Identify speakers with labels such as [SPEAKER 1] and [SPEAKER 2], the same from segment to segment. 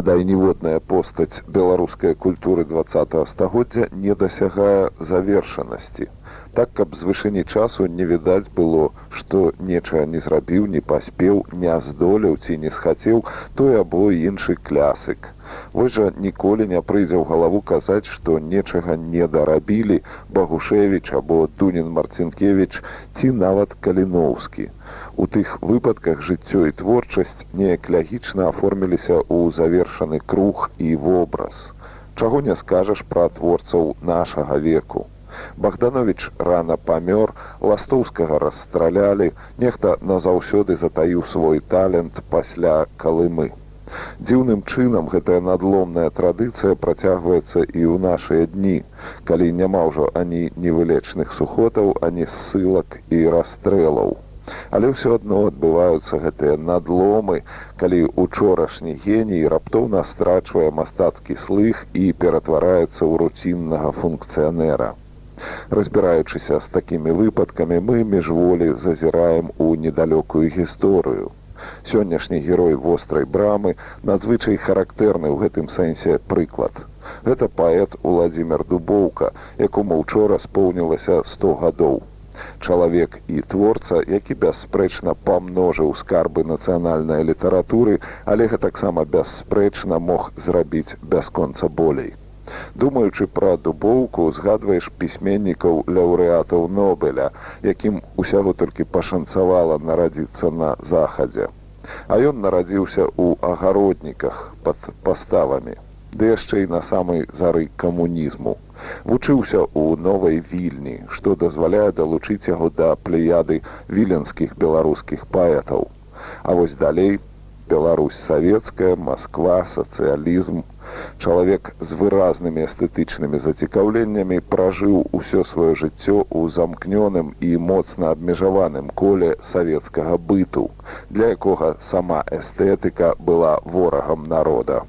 [SPEAKER 1] бадай ніводная постаць беларускай культуры два стагоддзя не дасягае завершанасці. Так каб з вышыні часу не відаць было што нечага не зрабіў не паспеў не здолеў ці не схацеў той або іншы клясык. Вось жа ніколі не прыйдзе ў галаву казаць што нечага не дарабілі багушевич або дунін марцінкевич ці нават каліноўскі у тых выпадках жыццё і творчасць неяк лягічна аформіліся ў завершаны круг і вобраз чаго не скажаш пра творцаў нашага веку Богданович рана памёр, ластоўскага расстралялі, нехта назаўсёды затаіў свой талент пасля калымы. Дзіўным чынам гэтая надломная традыцыя працягваецца і ў нашыя дні, калі няма ўжо ані невылечных сухотаў, ані ссылак і расстрэлаў. Але ўсё адно адбываюцца гэтыя надломы, калі учорашні геній раптоўна страчвае мастацкі слых і ператвараецца ў руціннага функцыянера. Разбіраючыся з такімі выпадкамі, мы міжволі зазіраем у недалёкую гісторыю. Сённяшні герой вострай брамы надзвычай характэрны ў гэтым сэнсе прыклад. Гэта паэт Уладзімир Дубоўка, якому учора споўнілася 100 гадоў. Чалавек і творца, які бясспрэчна памножыў скарбы нацыянальнай літаратуры, але гэтаксама бясспрэчна мог зрабіць бясконца болей. Думаючы пра дубоўку, згадваеш пісьменнікаў лаўрэатаў Нобеля, якім усяго толькі пашанцавала нарадзіцца на захадзе. А ён нарадзіўся ў агародніках пад паставамі, ды яшчэ і на самай зары камунізму. Вучыўся ў новай вільні, што дазваляе далучыць яго да плеяды віленскіх беларускіх паэтаў. А вось далей Беларусь савецкая, Масква, сацыялізм, чалавек з выразнымі эстэтычнымі зацікаўленнямі пражыў усё сваё жыццё ў замкнёным і моцна абмежаваным коле савецкага быту, для якога сама эстэтыка была ворагам народа.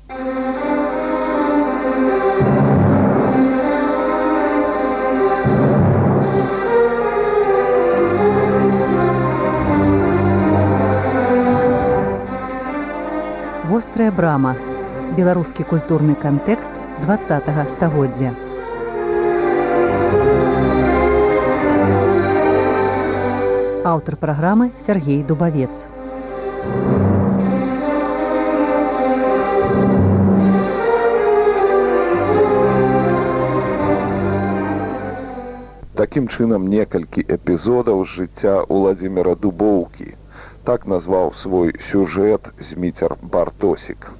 [SPEAKER 2] Вострая брама беларускі культурны кантэкст два стагоддзя. Аўтар праграмы Сергей Дубавец.
[SPEAKER 1] Такім чынам некалькі эпізодаў жыцця Уладзіміра Дубоўкі. Так назваў свой сюжэт зміцер Бартосік.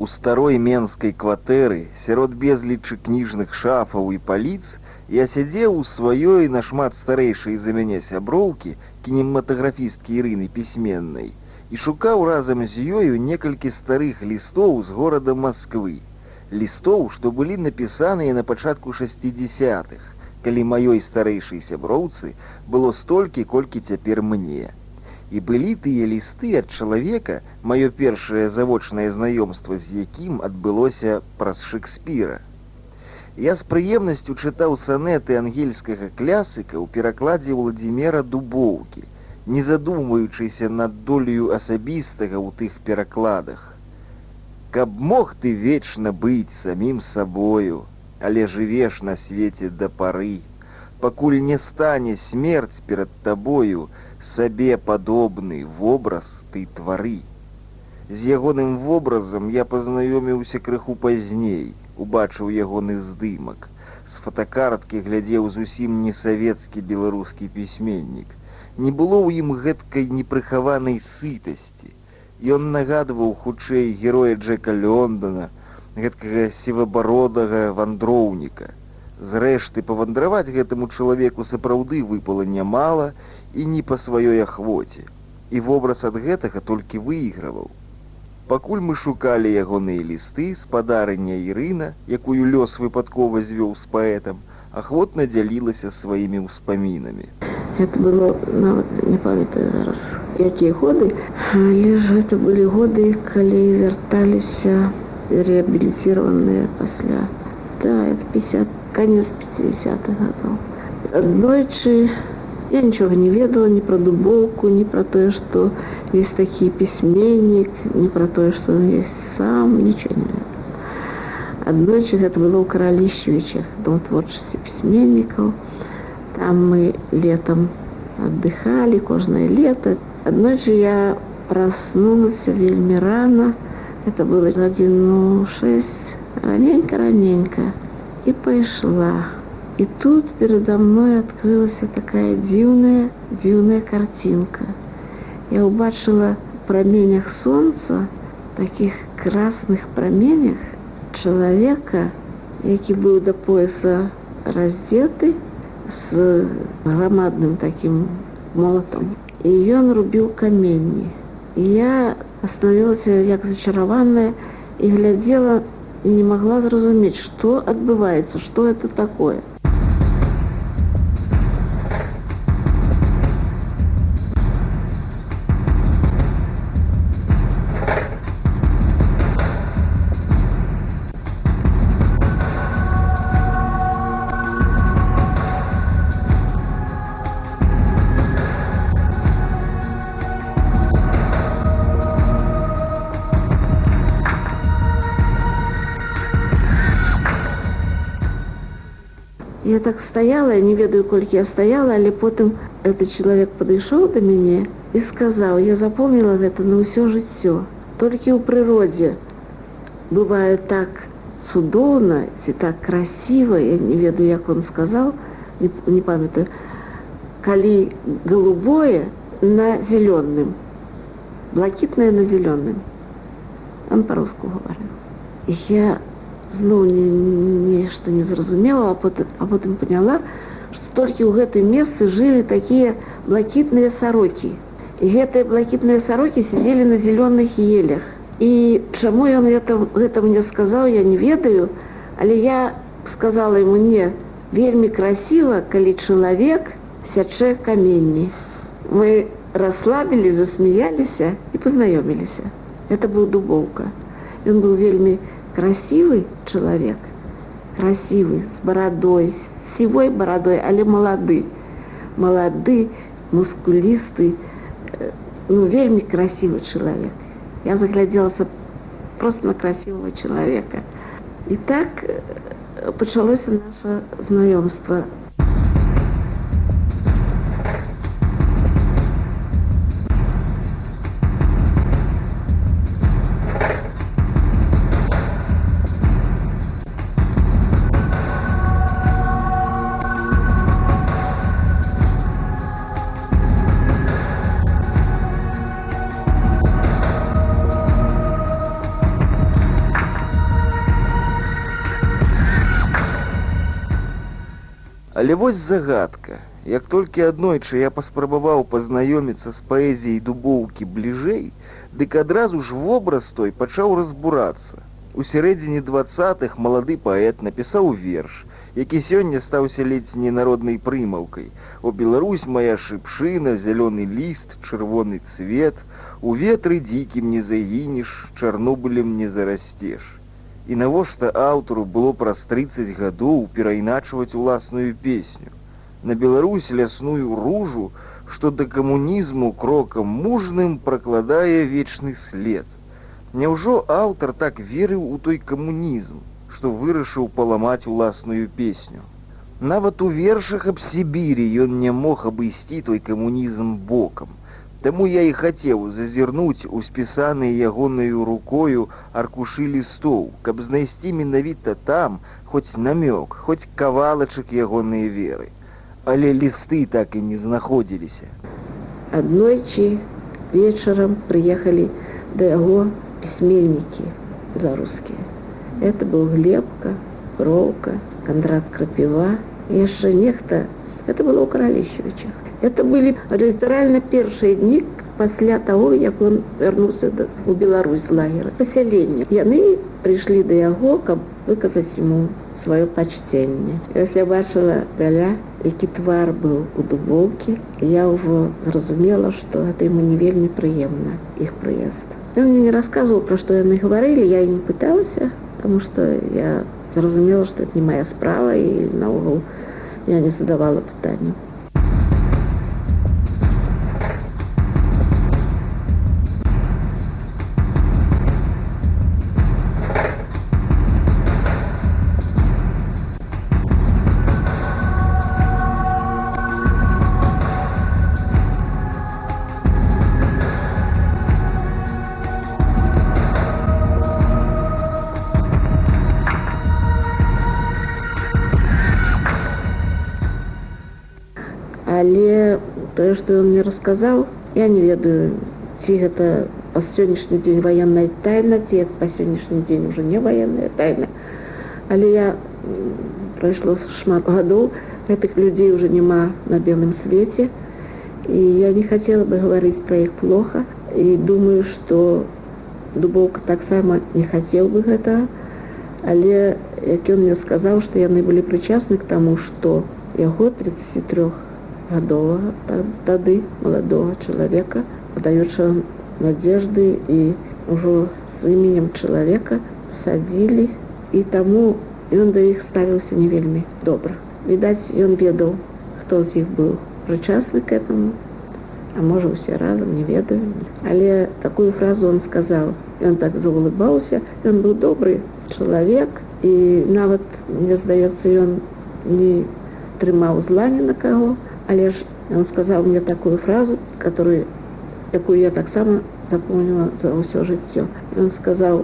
[SPEAKER 3] У старой менскай кватэры сярод безлічы кніжных шафаў і паліц я сядзеў у сваёй нашмат старэйшай за мяне сяброўкі кінематаграфісткі ірыны пісьменнай і шукаў разам з ёю некалькі старых лістоў з горада Масквы. Лістоў, што былі напісаныя на пачатку 60-х, калі маёй старэйшай сяброўцы было столькі, колькі цяпер мне і былі тыя лісты ад чалавека маё першае завочнае знаёмства з якім адбылося праз шекспіра я з прыемнасцю чытаў санеты ангельскага клясыка ў перакладзе владимира дубоўкі не задумваючыся над долею асабістага ў тых перакладах каб мог ты вечна быць самім сабою але жывеш на свеце да пары пакуль не стане смерць перад табою сабе падобны вобраз ты твары. З ягоным вобразам я пазнаёміўся крыху пазней, убачыў ягоны здымак. З фотокарткі глядзеў зусім не савецкі беларускі пісьменнік. Не было ў ім гэткай непрыхаванай сытасці. Ён нагадваў хутчэй героя Джека Лондона, гэткага сівабародага вандроўніка. Зрэшты павандраваць гэтаму чалавеку сапраўды выпала нямала і не па сваёй ахвоце. І вобраз ад гэтага толькі выйграваў. Пакуль мы шукалі ягоныя лісты з падарання Ірына, якую лёс выпадкова звёў з паэтам, ахвотна дзялілася сваімі ўспамінамі.
[SPEAKER 4] Это было, нават не памятаю зараз, якія годы. Але ж гэта былі годы, калі вярталіся реабілітированные пасля. Да, это 50, конец 50-х годов. Аднойчы я нічога не ведала ни про дубоўку, ни про тое, што есть такі пісьменнік, не про тое, што он есть сам, нічого не ведала. Аднойчы гэта было ў каралішвічах дом творчасці пісьменнікаў. Там мы летом отдыхали, кожное лето. Аднойчы я проснулася вельмі рано. Это было гадзіну 6, раненька-раненька. И пошла. И тут передо мной открылась такая дивная, дивная картинка. Я убачила в променях солнца, таких красных променях, человека, які быў да пояса раздеты з грамадным таким молотом. І ён рубіў каменні. І я остановилася як зачараваная і глядзела і не могла зразумець, што адбываецца, што это такое. Я так стаяла, не ведаю, колькі я стаяла, але потым этот чалавек падышоў да мяне і сказаў: я запомніла гэта на ўсё жыццё. Толькі ў прыродзе бывае так цудоўна ці так красіва, я не ведаю, як он сказаў, не, не памятаю, калі голубое на зеленым, блакітнае на зеленым. Он по-руску говорил. І я зноў нешта не зразумела, а потым, а потым поняла, што толькі ў гэтым месцы жылі такія блакітныя сарокі. І гэтыя блакітныя сарокі сидзелі на зялёных елях. І чаму ён гэта, гэта мне сказаў, я не ведаю, але я сказала ему не вельмі красіва, калі чалавек сячэ каменні. Мы расслабілі, засмяяліся і пазнаёміліся. Это быў дубоўка. Ён быў вельмі красивый человек, красивый, с бородой, с сивой бородой, але молоды, молоды, мускулистый, ну, вельми красивый человек. Я загляделась просто на красивого человека. И так началось наше знакомство.
[SPEAKER 3] Але вось загадка. Як толькі аднойчы я паспрабаваў пазнаёміцца з паэзіяй дубоўкі бліжэй, дык адразу ж вобраз той пачаў разбурацца. У сярэдзіне двадцатых малады паэт напісаў верш, які сёння стаўся ледзь не народнай прымаўкай. У Беларусь моя шыпшына, зялёны ліст, чырвоны цвет, у ветры дзікім не загінеш, чарнобылем не зарасцеш. І навошта аўтару было праз 30 гадоў перайначваць уласную песню. На Беларусь лясную ружу, што да камунізму крокам мужным пракладае вечны след. Няўжо аўтар так верыў у той камунізм, што вырашыў паламаць уласную песню. Нават у вершах аб Сібірі ён не мог абысці той камунізм бокам. Таму я і хацеў зазірнуць у спісаныя ягонаю рукою аркушы лістоў, каб знайсці менавіта там хоць намёк, хоць кавалачак ягоныя веры. Але лісты так і не знаходзіліся.
[SPEAKER 4] Аднойчы вечарам прыехалі да яго пісьменнікі беларускія. Это быў глебка, роўка, кандрат крапіва, яшчэ нехта это было ў караліщевічах. Это были літаральна першыя дні, пасля таго як он вярнуўся у Беларусь з лагера пасялення яны прыйшлі да яго каб выказаць ему сваё пачценне Вось я бачыла даля які твар быў у дубоўкі я ўжо зразумела што гэта ему не вельмі прыемна іх прыезд Ён мне не расказваў пра што яны гаварылі я не пыталася потому что я зразумела што это не моя справа і наогул я не задавала пытанню тое што ён мне расказаў я не ведаю ці гэта па сённяшні дзень ваенная тайна ці па сённяшні дзень уже не ваенная тайна. Але я прайшло шмат гадоў гэтых людзей уже няма на белым свеце і я не хацела бы гаварыць пра іх плохо. І думаю что дубоўка таксама не хацеў бы гэта але як ён мне сказаў што яны былі прычасны к таму што яго 33 гадовага тады маладога чалавека падаюча надежды і ўжо з іменем чалавека садзілі і таму ён да іх ставіўся не вельмі добра відаць ён ведаў хто з іх быў прычасны к этому а можа усе разам не ведаю. Але такую фразу он сказаў ён так заулыбаўся ён быў добры чалавек і нават мне здаецца ён не трымаў зла ні на каго але ж ён сказаў мне такую фразу которую якую я таксама запомніла за ўсё жыццё ён сказаў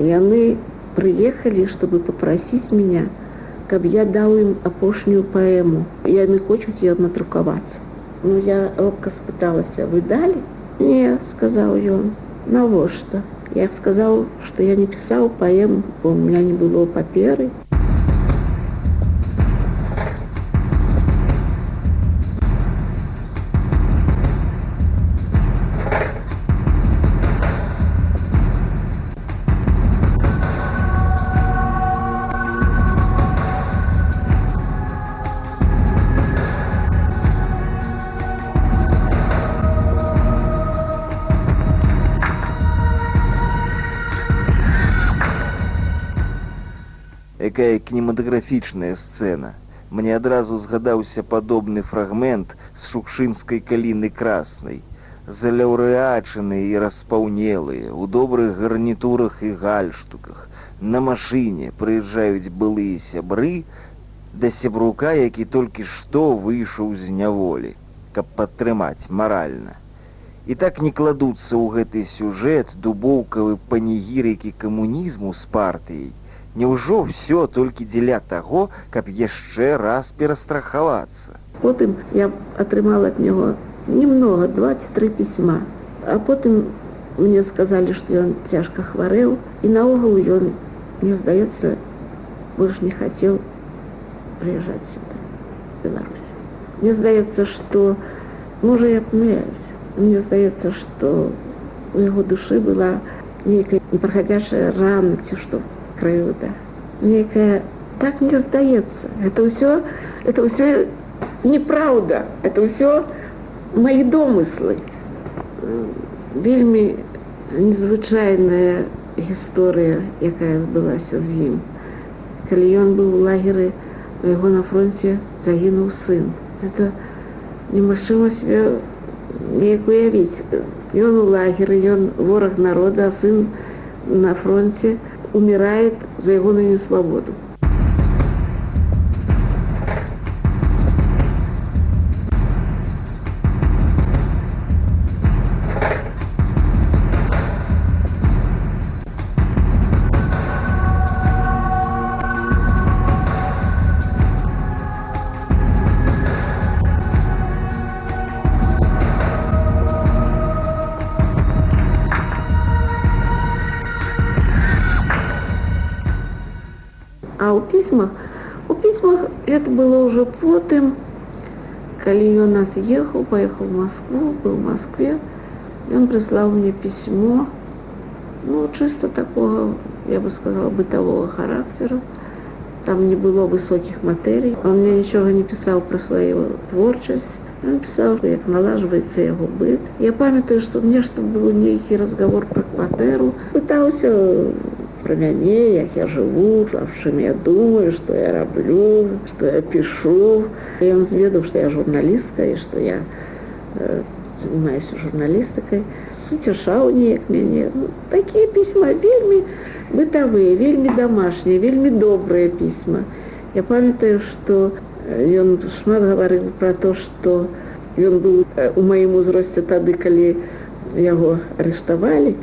[SPEAKER 4] яны прыехалі чтобы попросіць меня каб я даў ім апошнюю паэму яны хочуць ее надрукаваць ну я робка спыталася вы далі не сказаў ён навошта я сказаў что я не пісаў паэму бо у меня не было паперы
[SPEAKER 3] якая кінематаграфічная сцэна. Мне адразу згадаўся падобны фрагмент з шукшынскай каліны краснай. Заляўрэачаны і распаўнелыя, у добрых гарнітурах і гальштуках. На машыне прыязджаюць былыя сябры да сябрука, які толькі што выйшаў з няволі, каб падтрымаць маральна. І так не кладуцца ў гэты сюжэт дубоўкавы панігірыкі камунізму з партыяй, Няўжо ўсё толькі дзеля таго, каб яшчэ раз перастрахавацца.
[SPEAKER 4] Потым я атрымала ад него немного 23 пісьма. А потым мне сказалі, што ён цяжка хварэў і наогул ён мне здаецца, больш не хацеў прыязджаць сюда Беларусь. Мне здаецца, што можа я памыляюсь. Мне здаецца, што у яго душы была нейкая непраходящая рана ці што крыўда некая так не здаецца это ўсё это ўсё неправда. Это ўсё мои домыслы. Вельмі незвычайная гісторыя якая адбылася з ім. Калі ён быў у лагеры у яго на фронте загінуў сын. Это немагчыма себе неяк уявіць. Ён у лагеры ён вораг народа сын на фронте у умирает за его на несвободу. Пісьмах у пісьмах это было ўжо потым, калі ён отъехаў поехал в москву был в москве. Он прислал мне письмо ну чисто такого я бы сказала бытового характера. Там не было высоких материй. Он мне ничего не писал про свою творчесть. Он писал як налаживается его быт я памятаю что мне что был нейкий разговор про кватэру пытался про мяне як я живу в чым я думаю что я раблю что я пишу. И он зведаў что я журналістка и что я э, занимаюсь журналістыкай суцяшаў неяк мяне ну, такие пісьма вельмі бытавыя вельмі домашнія вельмі добрыя пісьма я памятаю что ён шмат гаварыў про то что ён быў у маім узросце тады калі яго арыштавалі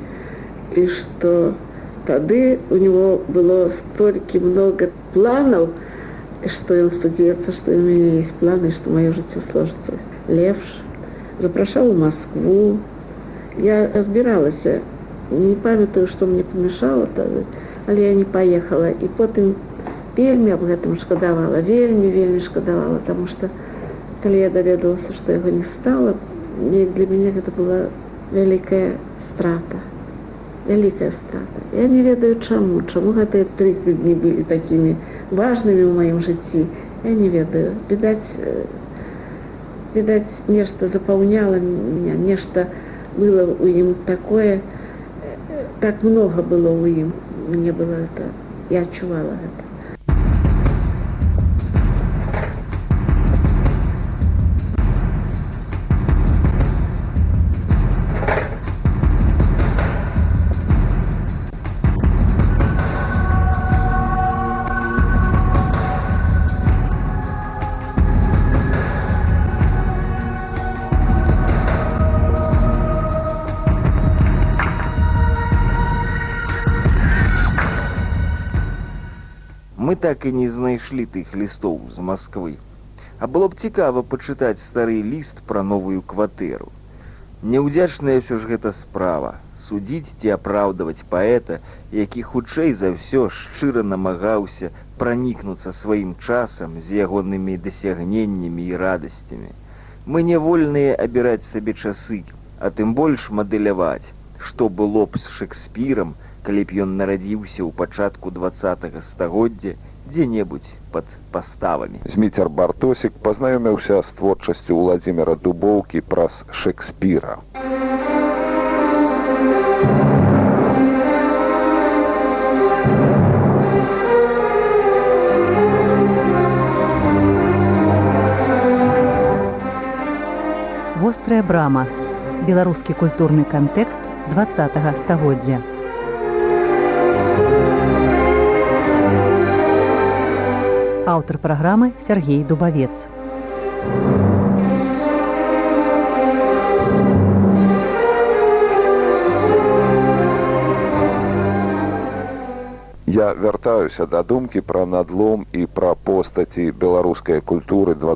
[SPEAKER 4] і что у тады у него было столькі много планаў что ён спадзяецца что у мяне есть планы что маё жыццё сложится лепш запрашаў у москву. Я разбіралася не памятаю что мне помешало тады але я не поехала. І потым вельмі об гэтым шкадавала вельмі вельмі шкадавала потому что калі я даведалася что яго не стала для мяне гэта была вялікая страта вялікая страта. Я не ведаю чаму, чаму гэтыя тры тыдні былі такімі важнымі ў маім жыцці. Я не ведаю. Відаць, відаць, нешта запаўняла меня, нешта было ў ім такое, так много было ў ім. Мне было это, я адчувала гэта.
[SPEAKER 3] Так і не знайшлі тых лістоў з Масквы. А было б цікава пачытаць стары ліст пра новую кватэру. Няўдзячная ўсё ж гэта справа судзіць ці апраўдваць паэта, які хутчэй за ўсё шчыра намагаўся пранікнуцца сваім часам з ягонымі дасягненнямі і радасцямі. Мы не вольныя абіраць сабе часы, а тым больш мадэляваць, што было б з шекспірам, калі б ён нарадзіўся ў пачатку два стагоддзя дзе-небудзь под паставамі.
[SPEAKER 1] Зміцер Бартосік пазнаёміўся з творчасцю Владзіміра Дубоўкі праз Шекспіра.
[SPEAKER 2] Вострая брама. Беларускі культурны кантэкст 20 стагоддзя. Аўтар праграмы Сергей Дубавец.
[SPEAKER 1] Я вяртаюся да думкі пра надлом і пра постаці беларускай культуры два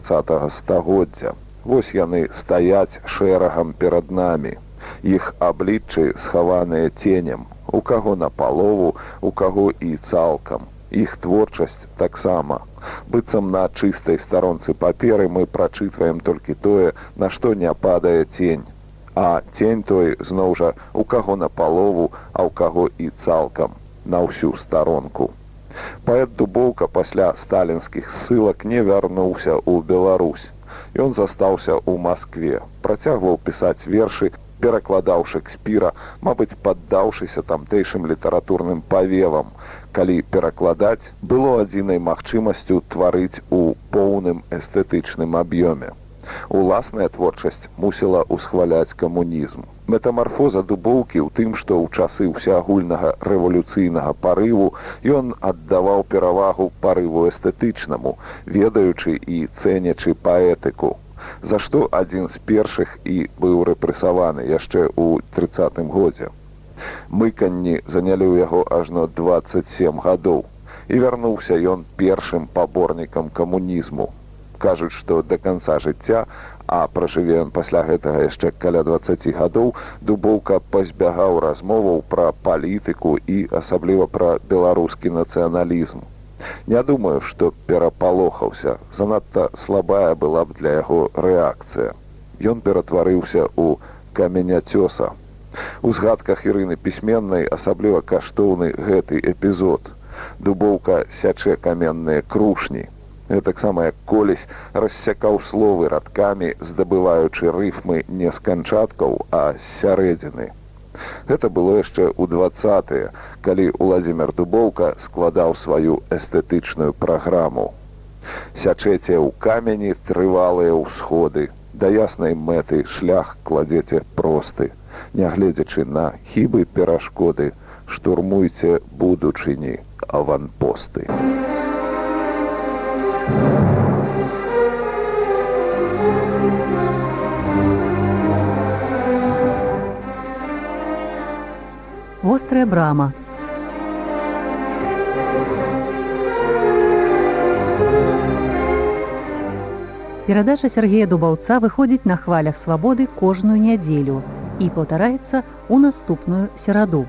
[SPEAKER 1] стагоддзя. Вось яны стаяць шэрагам перад намі. Іх абліччы схаваныя ценем, у каго на палову, у каго і цалкам. Іх творчасць таксама. Быццам на чыстай старонцы паперы мы прачытваем толькі тое, на што не падае цень. А цень той зноў жа у каго на палову, а ў каго і цалкам на ўсю старонку. Паэт дубоўка пасля сталінскіх ссылак не вярнуўся ў Беларусь. Ён застаўся ў Маскве, працягваў пісаць вершы, перакладаў шекспіра, мабыць, паддаўшыся тамтэйшым літаратурным павевам. Калі перакладаць, было адзінай магчымасцю тварыць у поўным эстэтычным аб'ёме. Уласная творчасць мусіла ўсхваляць камунізм. Метамарфоза дубоўкі ў тым, што ў часы ўсеагульнага рэвалюцыйнага парыву ён аддаваў перавагу парыву эстэтычнаму, ведаючы і цэнячы паэтыку. За што адзін з першых і быў рэпрэсаваны яшчэ ў тридцатым годзе. Мыканні занялі ў яго ажно 27 гадоў і вярнуўся ён першым паборнікам камунізму кажуць што да канца жыцця а пражыве ён пасля гэтага яшчэ каля 20 гадоў дубоўка пазбягаў размоваў пра палітыку і асабліва пра беларускі нацыяналізм Не думаю, што перапалохаўся. Занадта слабая была б для яго рэакцыя. Ён ператварыўся ў каменяцёса. У згадках Ірыны пісьменнай асабліва каштоўны гэты эпізод. Дубоўка сячэ каменныя крушні. Гэтаксама як колесь рассякаў словы радкамі, здабываючы рыфмы не з канчаткаў, а з сярэдзіны. Гэта было яшчэ ў двадцатыя, калі Уладзімир Дубоўка складаў сваю эстэтычную праграму. Сячэце ў камені трывалыя ўсходы, да яснай мэты шлях кладзеце просты. Нягледзячы на хібы перашкоды, штурмуйце будучыні аванпосты.
[SPEAKER 2] Вострая брама. Перадача Сергея Дубаўца выходзіць на хвалях свабоды кожную нядзелю і паўтараецца ў наступную сераду.